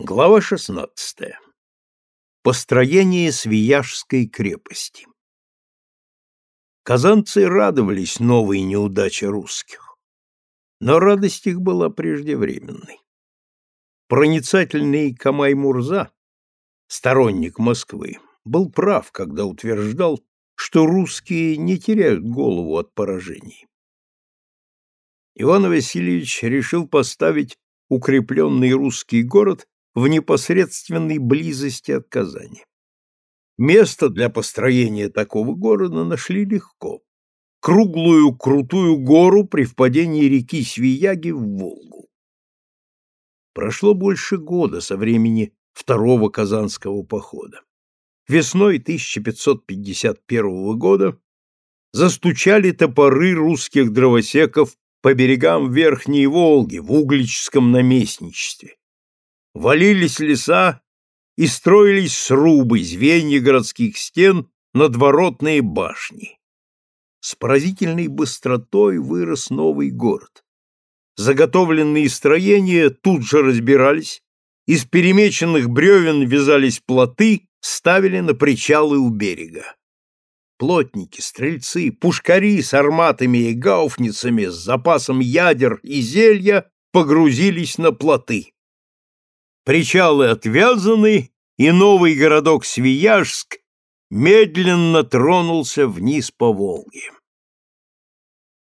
Глава 16. Построение Свияжской крепости. Казанцы радовались новой неудаче русских, но радость их была преждевременной. Проницательный Камай Мурза, сторонник Москвы, был прав, когда утверждал, что русские не теряют голову от поражений. Иван Васильевич решил поставить укрепленный русский город в непосредственной близости от Казани. Место для построения такого города нашли легко. Круглую крутую гору при впадении реки Свияги в Волгу. Прошло больше года со времени второго Казанского похода. Весной 1551 года застучали топоры русских дровосеков по берегам Верхней Волги в Угличском наместничестве валились леса и строились срубы, звенья городских стен, надворотные башни. С поразительной быстротой вырос новый город. Заготовленные строения тут же разбирались, из перемеченных бревен вязались плоты, ставили на причалы у берега. Плотники, стрельцы, пушкари с арматами и гауфницами с запасом ядер и зелья погрузились на плоты. Причалы отвязаны, и новый городок Свияжск медленно тронулся вниз по Волге.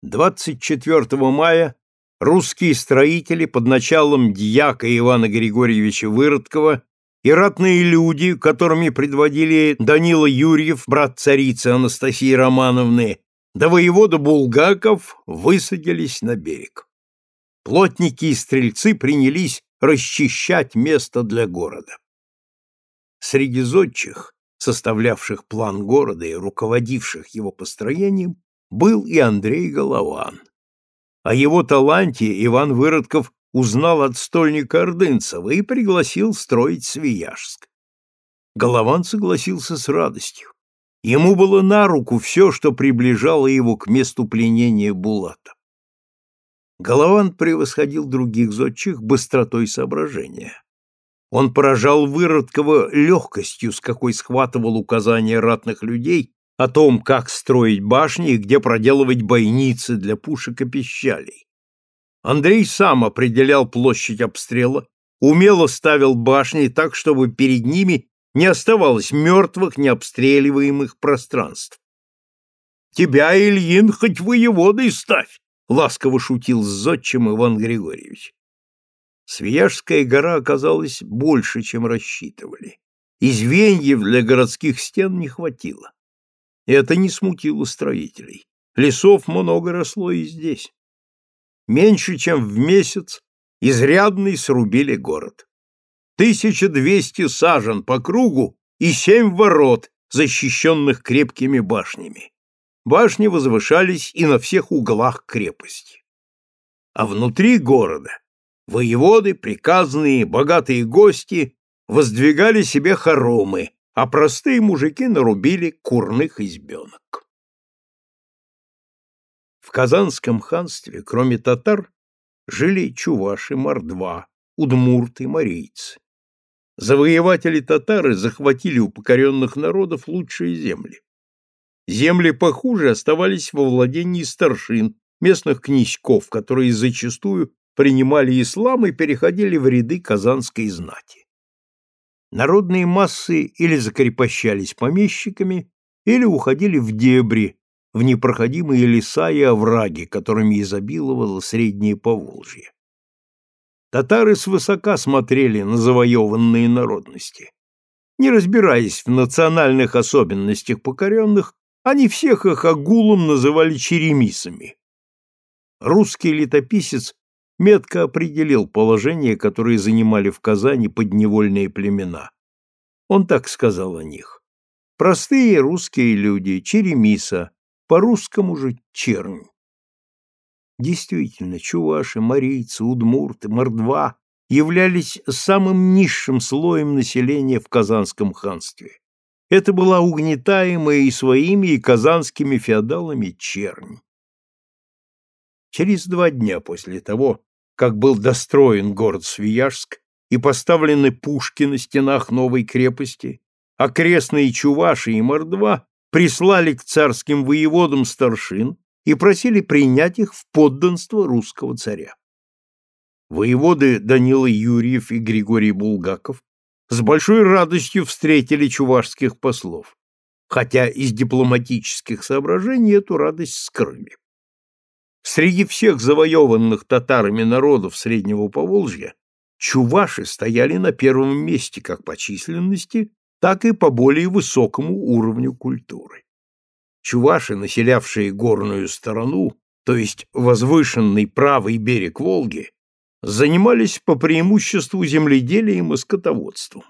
24 мая русские строители под началом дьяка Ивана Григорьевича Выродкова и ратные люди, которыми предводили Данила Юрьев, брат царицы Анастасии Романовны, да воевода Булгаков, высадились на берег. Плотники и стрельцы принялись расчищать место для города. Среди зодчих, составлявших план города и руководивших его построением, был и Андрей Голован. О его таланте Иван Выродков узнал от стольника Ордынцева и пригласил строить Свияжск. Голован согласился с радостью. Ему было на руку все, что приближало его к месту пленения Булата. Голован превосходил других зодчих быстротой соображения. Он поражал Выродкова легкостью, с какой схватывал указания ратных людей о том, как строить башни и где проделывать бойницы для пушек и пищалей. Андрей сам определял площадь обстрела, умело ставил башни так, чтобы перед ними не оставалось мертвых, необстреливаемых пространств. «Тебя, Ильин, хоть воеводой ставь!» — ласково шутил с зодчим Иван Григорьевич. Свияжская гора оказалась больше, чем рассчитывали, и звеньев для городских стен не хватило. Это не смутило строителей. Лесов много росло и здесь. Меньше, чем в месяц, изрядный срубили город. 1200 сажен по кругу и семь ворот, защищенных крепкими башнями. Башни возвышались и на всех углах крепости. А внутри города воеводы, приказные, богатые гости воздвигали себе хоромы, а простые мужики нарубили курных избенок. В Казанском ханстве, кроме татар, жили чуваши, мордва, удмурты, марийцы. Завоеватели татары захватили у покоренных народов лучшие земли. Земли похуже оставались во владении старшин, местных князьков, которые зачастую принимали ислам и переходили в ряды казанской знати. Народные массы или закрепощались помещиками, или уходили в дебри, в непроходимые леса и овраги, которыми изобиловало Среднее Поволжье. Татары свысока смотрели на завоеванные народности. Не разбираясь в национальных особенностях покоренных, они всех их огулом называли черемисами. Русский летописец метко определил положение, которое занимали в Казани подневольные племена. Он так сказал о них. Простые русские люди, черемиса, по-русскому же чернь. Действительно, чуваши, марийцы, удмурты, мордва являлись самым низшим слоем населения в Казанском ханстве. Это была угнетаемая и своими, и казанскими феодалами чернь. Через два дня после того, как был достроен город Свияжск и поставлены пушки на стенах новой крепости, окрестные Чуваши и Мордва прислали к царским воеводам старшин и просили принять их в подданство русского царя. Воеводы Данила Юрьев и Григорий Булгаков с большой радостью встретили чувашских послов, хотя из дипломатических соображений эту радость скрыли. Среди всех завоеванных татарами народов Среднего Поволжья чуваши стояли на первом месте как по численности, так и по более высокому уровню культуры. Чуваши, населявшие горную сторону, то есть возвышенный правый берег Волги, занимались по преимуществу земледелием и скотоводством.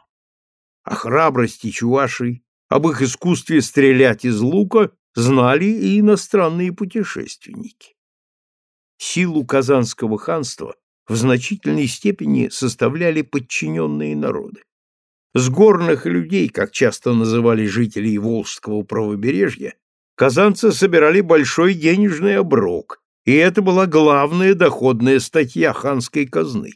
О храбрости чувашей, об их искусстве стрелять из лука знали и иностранные путешественники. Силу Казанского ханства в значительной степени составляли подчиненные народы. С горных людей, как часто называли жителей Волжского правобережья, казанцы собирали большой денежный оброк, и это была главная доходная статья ханской казны.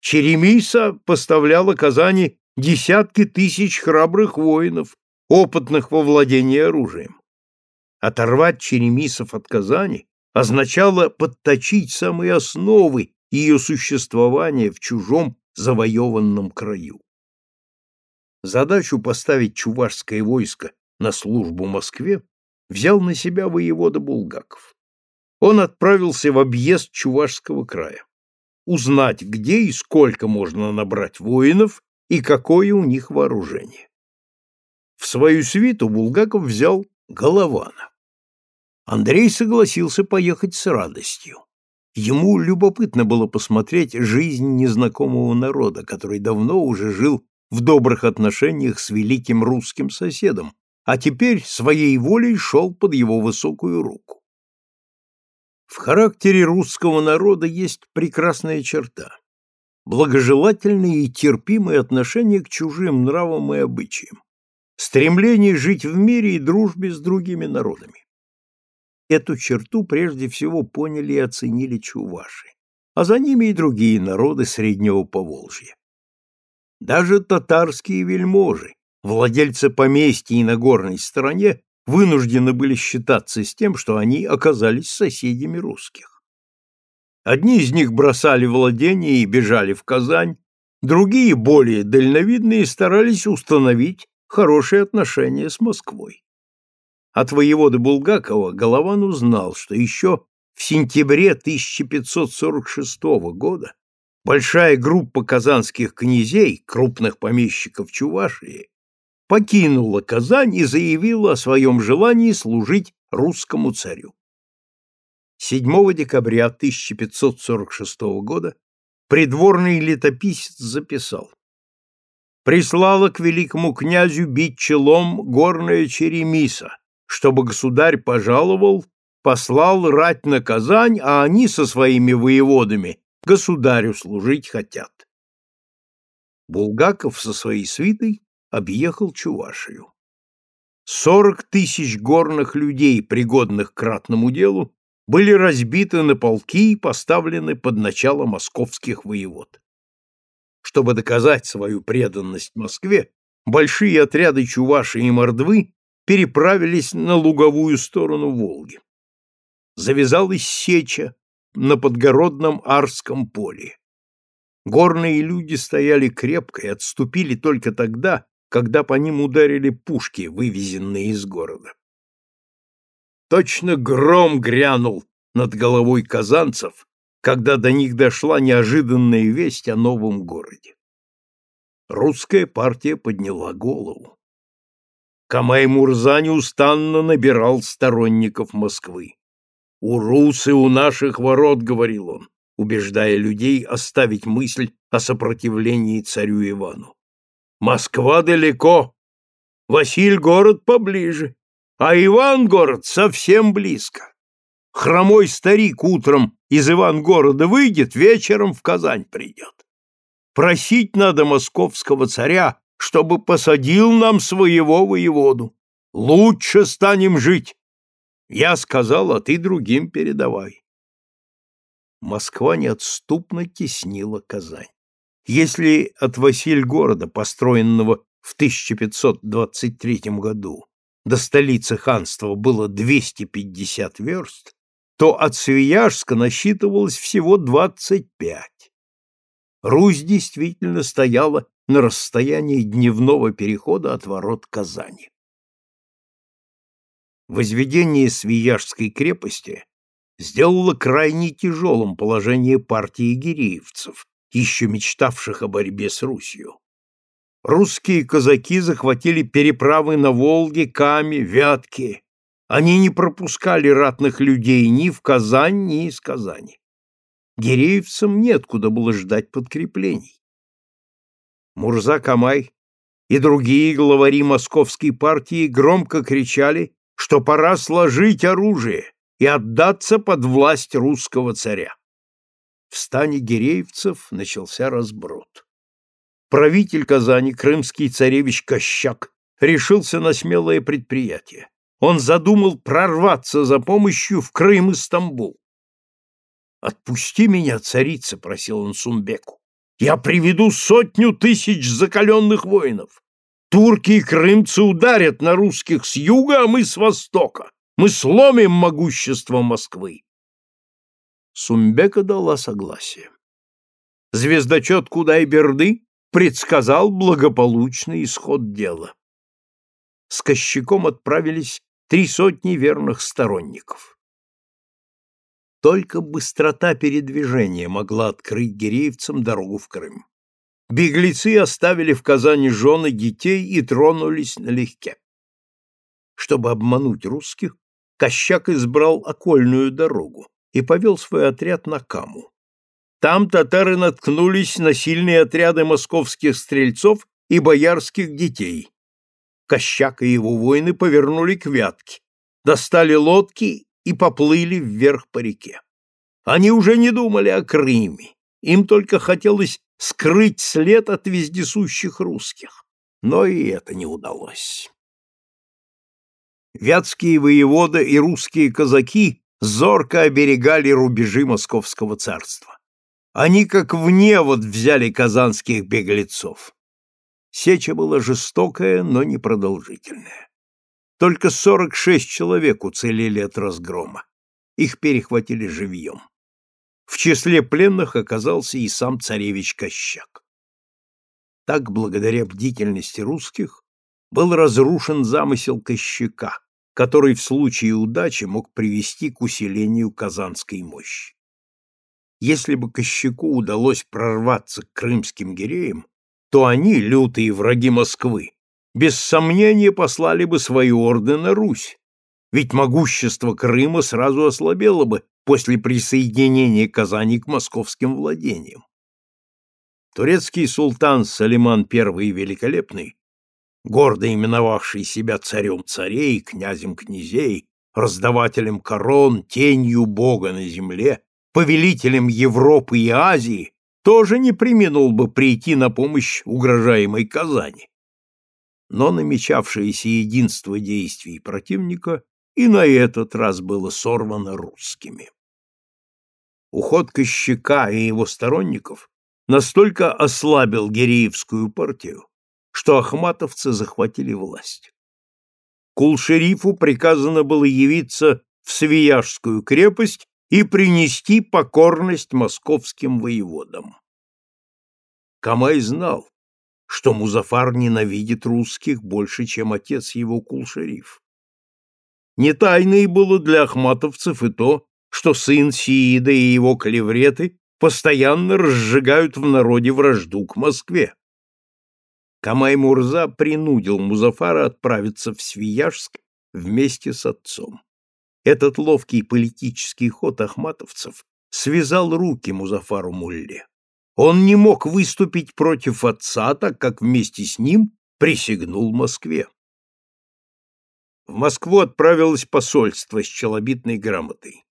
Черемиса поставляла Казани десятки тысяч храбрых воинов, опытных во владении оружием. Оторвать черемисов от Казани означало подточить самые основы ее существования в чужом завоеванном краю. Задачу поставить чувашское войско на службу Москве взял на себя воевода Булгаков он отправился в объезд Чувашского края. Узнать, где и сколько можно набрать воинов и какое у них вооружение. В свою свиту Булгаков взял Голована. Андрей согласился поехать с радостью. Ему любопытно было посмотреть жизнь незнакомого народа, который давно уже жил в добрых отношениях с великим русским соседом, а теперь своей волей шел под его высокую руку. В характере русского народа есть прекрасная черта – благожелательное и терпимое отношение к чужим нравам и обычаям, стремление жить в мире и дружбе с другими народами. Эту черту прежде всего поняли и оценили чуваши, а за ними и другие народы Среднего Поволжья. Даже татарские вельможи, владельцы поместья на горной стороне, вынуждены были считаться с тем, что они оказались соседями русских. Одни из них бросали владения и бежали в Казань, другие, более дальновидные, старались установить хорошие отношения с Москвой. От воевода Булгакова Голован узнал, что еще в сентябре 1546 года большая группа казанских князей, крупных помещиков Чувашии, покинула Казань и заявила о своем желании служить русскому царю. 7 декабря 1546 года придворный летописец записал «Прислала к великому князю бить челом горная Черемиса, чтобы государь пожаловал, послал рать на Казань, а они со своими воеводами государю служить хотят». Булгаков со своей свитой объехал Чувашию. Сорок тысяч горных людей, пригодных к ратному делу, были разбиты на полки и поставлены под начало московских воевод. Чтобы доказать свою преданность Москве, большие отряды Чуваши и Мордвы переправились на луговую сторону Волги. Завязалась сеча на подгородном Арском поле. Горные люди стояли крепко и отступили только тогда, когда по ним ударили пушки, вывезенные из города. Точно гром грянул над головой казанцев, когда до них дошла неожиданная весть о новом городе. Русская партия подняла голову. Камай Мурза неустанно набирал сторонников Москвы. «У русы у наших ворот», — говорил он, убеждая людей оставить мысль о сопротивлении царю Ивану. Москва далеко, Василь город поближе, а Иван город совсем близко. Хромой старик утром из Иван-города выйдет, вечером в Казань придет. Просить надо московского царя, чтобы посадил нам своего воеводу. Лучше станем жить. Я сказал, а ты другим передавай. Москва неотступно теснила Казань. Если от Василь-города, построенного в 1523 году, до столицы ханства было 250 верст, то от Свияжска насчитывалось всего 25. Русь действительно стояла на расстоянии дневного перехода от ворот Казани. Возведение Свияжской крепости сделало крайне тяжелым положение партии гиреевцев, еще мечтавших о борьбе с Русью. Русские казаки захватили переправы на Волге, Каме, Вятке. Они не пропускали ратных людей ни в Казань, ни из Казани. Гиреевцам неоткуда было ждать подкреплений. Мурза Камай и другие главари московской партии громко кричали, что пора сложить оружие и отдаться под власть русского царя. В стане гиреевцев начался разброд. Правитель Казани, крымский царевич Кощак, решился на смелое предприятие. Он задумал прорваться за помощью в Крым и Стамбул. «Отпусти меня, царица», — просил он Сумбеку. «Я приведу сотню тысяч закаленных воинов. Турки и крымцы ударят на русских с юга, а мы с востока. Мы сломим могущество Москвы. Сумбека дала согласие. Звездочет Кудай-Берды предсказал благополучный исход дела. С Кощаком отправились три сотни верных сторонников. Только быстрота передвижения могла открыть гиреевцам дорогу в Крым. Беглецы оставили в Казани жены детей и тронулись налегке. Чтобы обмануть русских, Кощак избрал окольную дорогу, и повел свой отряд на Каму. Там татары наткнулись на сильные отряды московских стрельцов и боярских детей. Кощак и его воины повернули к Вятке, достали лодки и поплыли вверх по реке. Они уже не думали о Крыме, им только хотелось скрыть след от вездесущих русских, но и это не удалось. Вятские воеводы и русские казаки зорко оберегали рубежи московского царства. Они как в невод взяли казанских беглецов. Сеча была жестокая, но непродолжительная. Только сорок шесть человек уцелели от разгрома. Их перехватили живьем. В числе пленных оказался и сам царевич Кощак. Так, благодаря бдительности русских, был разрушен замысел Кощака, который в случае удачи мог привести к усилению казанской мощи. Если бы Кощаку удалось прорваться к крымским гиреям, то они, лютые враги Москвы, без сомнения послали бы свои орды на Русь, ведь могущество Крыма сразу ослабело бы после присоединения Казани к московским владениям. Турецкий султан Салиман I Великолепный гордо именовавший себя царем царей, князем князей, раздавателем корон, тенью Бога на земле, повелителем Европы и Азии, тоже не применул бы прийти на помощь угрожаемой Казани. Но намечавшееся единство действий противника и на этот раз было сорвано русскими. Уход Кощака и его сторонников настолько ослабил Гиреевскую партию, что ахматовцы захватили власть. Кул-шерифу приказано было явиться в Свияжскую крепость и принести покорность московским воеводам. Камай знал, что Музафар ненавидит русских больше, чем отец его Кул-шериф. Не тайной было для ахматовцев и то, что сын Сиида и его клевреты постоянно разжигают в народе вражду к Москве. Камай-Мурза принудил Музафара отправиться в Свияжск вместе с отцом. Этот ловкий политический ход ахматовцев связал руки Музафару Мулле. Он не мог выступить против отца, так как вместе с ним присягнул Москве. В Москву отправилось посольство с челобитной грамотой.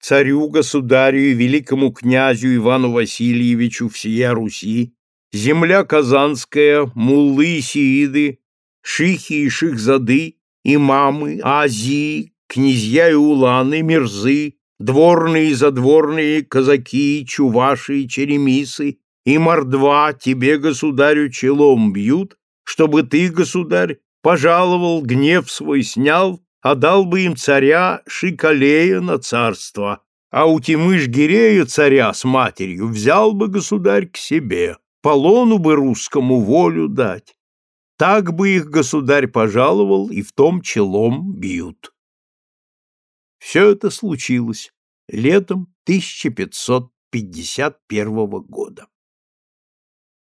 Царю, государю и великому князю Ивану Васильевичу всея Руси земля казанская, муллы и сииды, шихи и шихзады, имамы, азии, князья и уланы, мирзы, дворные и задворные, казаки, чуваши и черемисы, и мордва тебе, государю, челом бьют, чтобы ты, государь, пожаловал, гнев свой снял, а дал бы им царя Шикалея на царство, а у Тимыш-Гирея царя с матерью взял бы государь к себе, полону бы русскому волю дать. Так бы их государь пожаловал, и в том челом бьют. Все это случилось летом 1551 года.